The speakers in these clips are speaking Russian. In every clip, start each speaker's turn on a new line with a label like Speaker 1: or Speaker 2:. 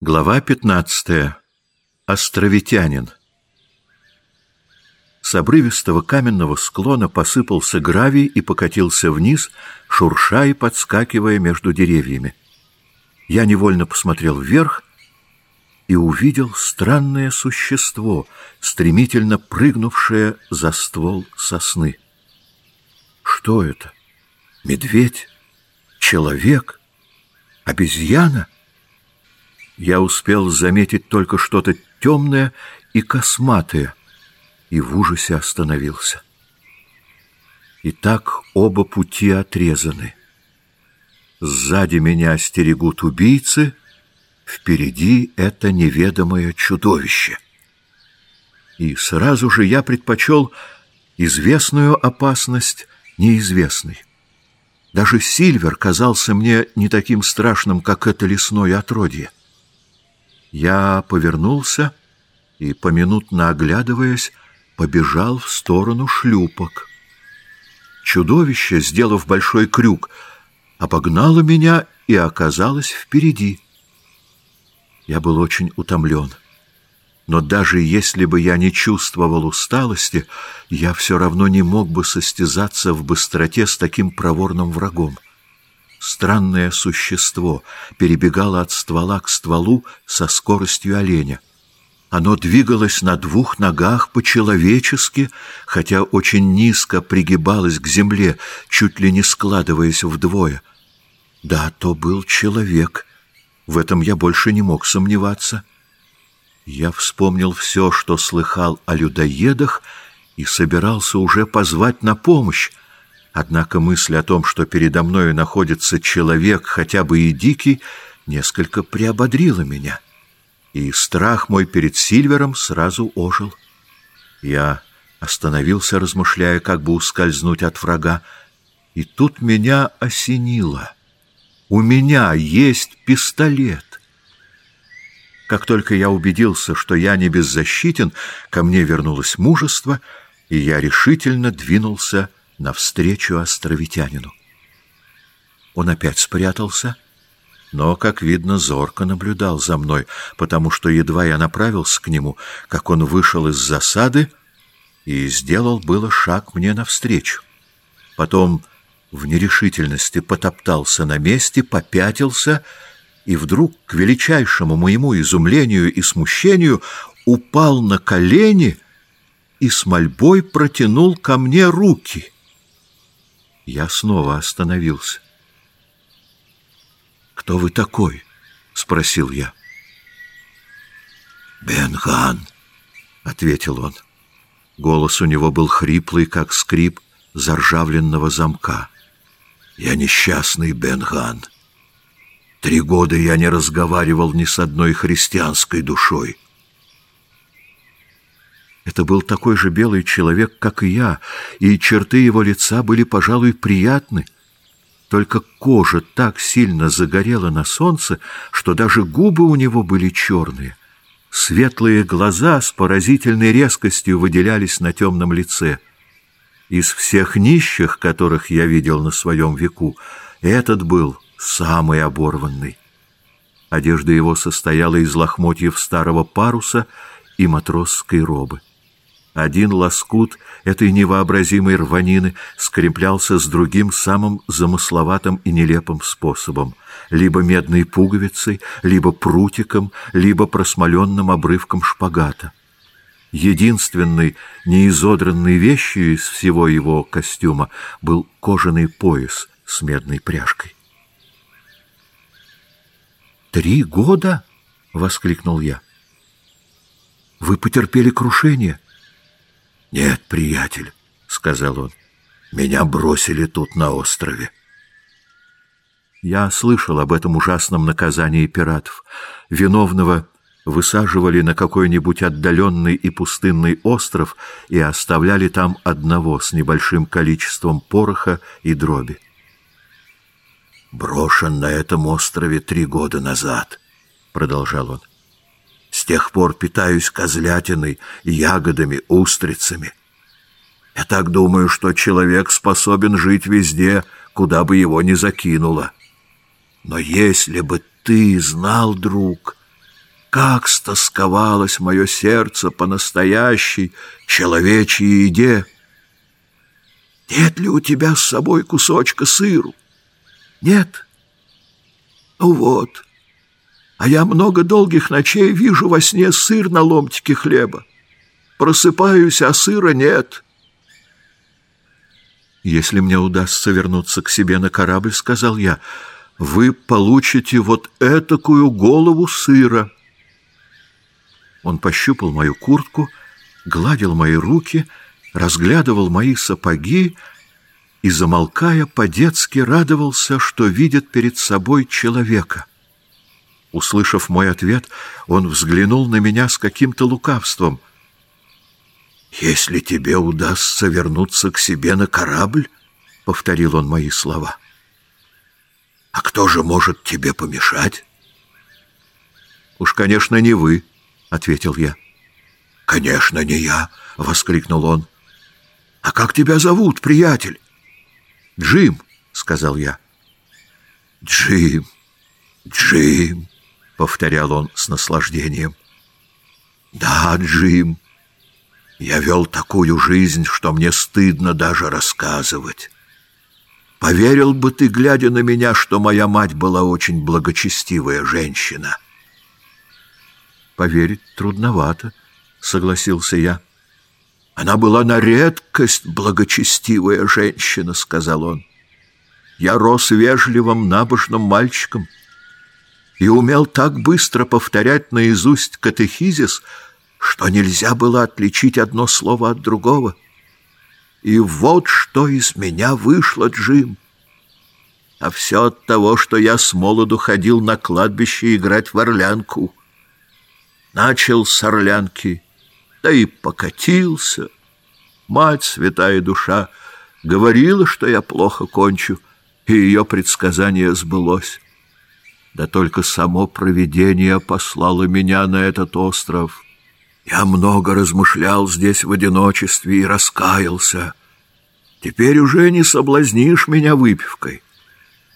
Speaker 1: Глава 15. Островитянин. С обрывистого каменного склона посыпался гравий и покатился вниз, шурша и подскакивая между деревьями. Я невольно посмотрел вверх и увидел странное существо, стремительно прыгнувшее за ствол сосны. Что это? Медведь? Человек? Обезьяна? — я успел заметить только что-то темное и косматое, и в ужасе остановился. И так оба пути отрезаны. Сзади меня стерегут убийцы, впереди это неведомое чудовище. И сразу же я предпочел известную опасность неизвестной. Даже Сильвер казался мне не таким страшным, как это лесное отродье. Я повернулся и, поминутно оглядываясь, побежал в сторону шлюпок. Чудовище, сделав большой крюк, обогнало меня и оказалось впереди. Я был очень утомлен. Но даже если бы я не чувствовал усталости, я все равно не мог бы состязаться в быстроте с таким проворным врагом. Странное существо перебегало от ствола к стволу со скоростью оленя. Оно двигалось на двух ногах по-человечески, хотя очень низко пригибалось к земле, чуть ли не складываясь вдвое. Да, то был человек. В этом я больше не мог сомневаться. Я вспомнил все, что слыхал о людоедах, и собирался уже позвать на помощь, Однако мысль о том, что передо мною находится человек, хотя бы и дикий, несколько приободрила меня. И страх мой перед Сильвером сразу ожил. Я остановился, размышляя, как бы ускользнуть от врага, и тут меня осенило. У меня есть пистолет. Как только я убедился, что я не беззащитен, ко мне вернулось мужество, и я решительно двинулся навстречу островитянину. Он опять спрятался, но, как видно, зорко наблюдал за мной, потому что едва я направился к нему, как он вышел из засады и сделал было шаг мне навстречу. Потом в нерешительности потоптался на месте, попятился и вдруг, к величайшему моему изумлению и смущению, упал на колени и с мольбой протянул ко мне руки — я снова остановился. «Кто вы такой?» — спросил я.
Speaker 2: «Бенган», — ответил он.
Speaker 1: Голос у него был хриплый, как скрип заржавленного замка.
Speaker 2: «Я несчастный Бенган. Три года я не разговаривал ни с одной христианской душой.
Speaker 1: Это был такой же белый человек, как и я, и черты его лица были, пожалуй, приятны. Только кожа так сильно загорела на солнце, что даже губы у него были черные. Светлые глаза с поразительной резкостью выделялись на темном лице. Из всех нищих, которых я видел на своем веку, этот был самый оборванный. Одежда его состояла из лохмотьев старого паруса и матросской робы. Один лоскут этой невообразимой рванины скреплялся с другим самым замысловатым и нелепым способом — либо медной пуговицей, либо прутиком, либо просмоленным обрывком шпагата. Единственной неизодранной вещью из всего его костюма был кожаный пояс с медной пряжкой. «Три года?» — воскликнул я. «Вы потерпели крушение?»
Speaker 2: «Нет, приятель», — сказал он, — «меня бросили тут на острове».
Speaker 1: Я слышал об этом ужасном наказании пиратов. Виновного высаживали на какой-нибудь отдаленный и пустынный остров и оставляли там одного с небольшим количеством пороха и дроби.
Speaker 2: «Брошен на этом острове три года назад», — продолжал он. Тех пор питаюсь козлятиной, ягодами, устрицами. Я так думаю, что человек способен жить везде, куда бы его ни закинуло. Но если бы ты знал, друг, как стосковалось мое сердце по настоящей человечьей еде! Нет ли у тебя с собой кусочка сыру? Нет? Ну вот. А я много долгих ночей вижу во сне сыр на ломтике хлеба. Просыпаюсь, а сыра нет.
Speaker 1: Если мне удастся вернуться к себе на корабль, сказал я, вы получите вот этакую голову сыра. Он пощупал мою куртку, гладил мои руки, разглядывал мои сапоги и, замолкая, по-детски радовался, что видит перед собой человека. Услышав мой ответ, он взглянул на меня с каким-то лукавством.
Speaker 2: «Если тебе удастся вернуться к себе на корабль, — повторил он мои слова, — а кто же может тебе помешать?»
Speaker 1: «Уж, конечно, не вы», — ответил я.
Speaker 2: «Конечно, не я!» — воскликнул он. «А как тебя зовут, приятель?»
Speaker 1: «Джим», — сказал я.
Speaker 2: «Джим, Джим», — повторял он с наслаждением. «Да, Джим, я вел такую жизнь, что мне стыдно даже рассказывать. Поверил бы ты, глядя на меня, что моя мать была очень благочестивая женщина».
Speaker 1: «Поверить трудновато», — согласился я.
Speaker 2: «Она была на редкость благочестивая женщина», — сказал он. «Я рос вежливым, набожным мальчиком и умел так быстро повторять наизусть катехизис, что нельзя было отличить одно слово от другого. И вот что из меня вышло, Джим. А все от того, что я с молоду ходил на кладбище играть в орлянку». Начал с орлянки, да и покатился. Мать, святая душа, говорила, что я плохо кончу, и ее предсказание сбылось. Да только само провидение послало меня на этот остров. Я много размышлял здесь в одиночестве и раскаялся. Теперь уже не соблазнишь меня выпивкой.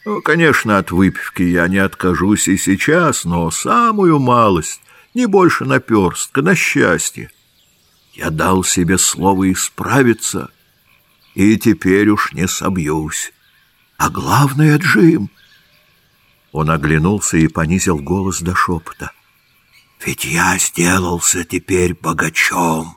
Speaker 2: Ну, конечно, от выпивки я не откажусь и сейчас, но самую малость не больше наперстка, на счастье. Я дал себе слово исправиться, и теперь уж не собьюсь. А главное, Джим... Он оглянулся и понизил голос до шепота. «Ведь я сделался теперь богачом».